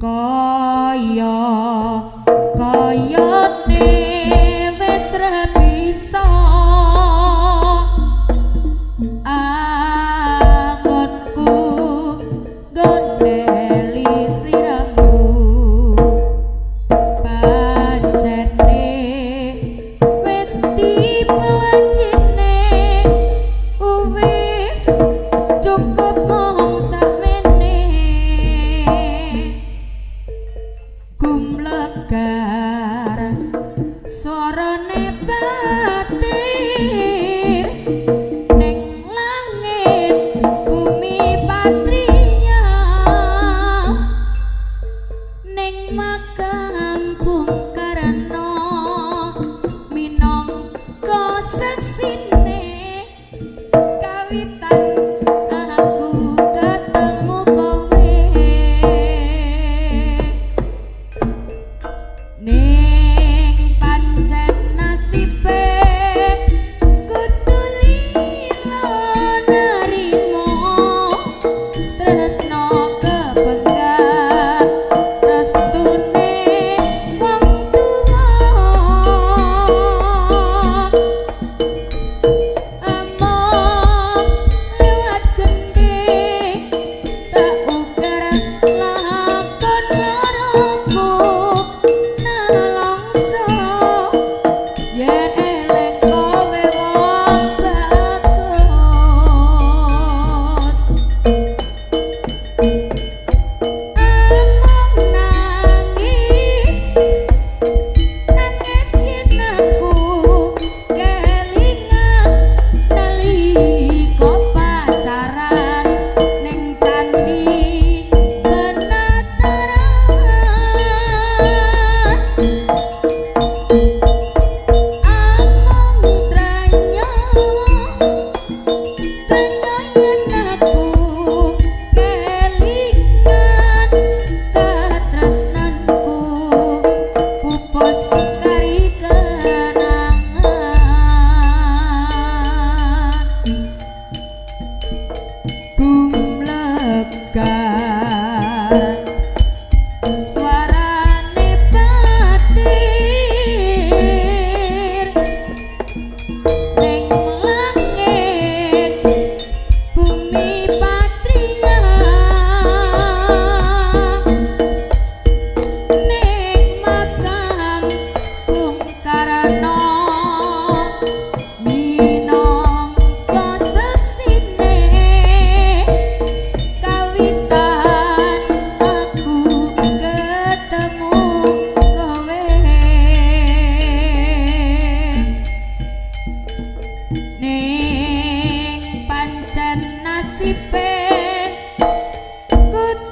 kaya kaya goodbye.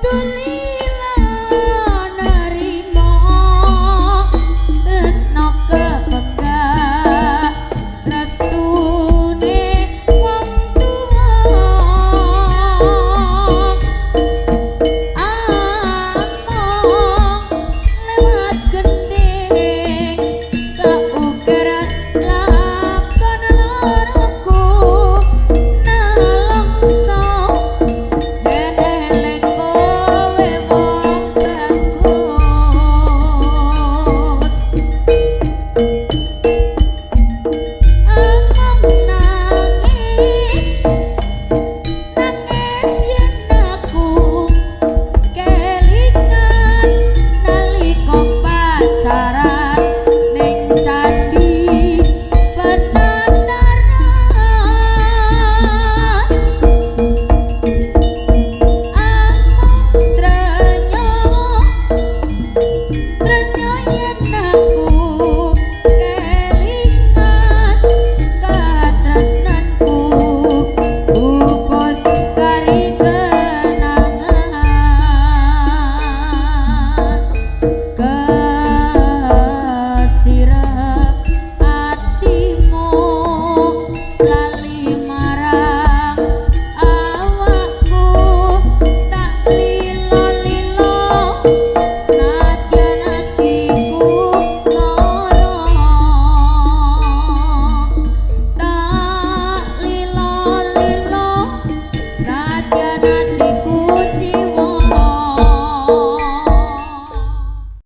Tony.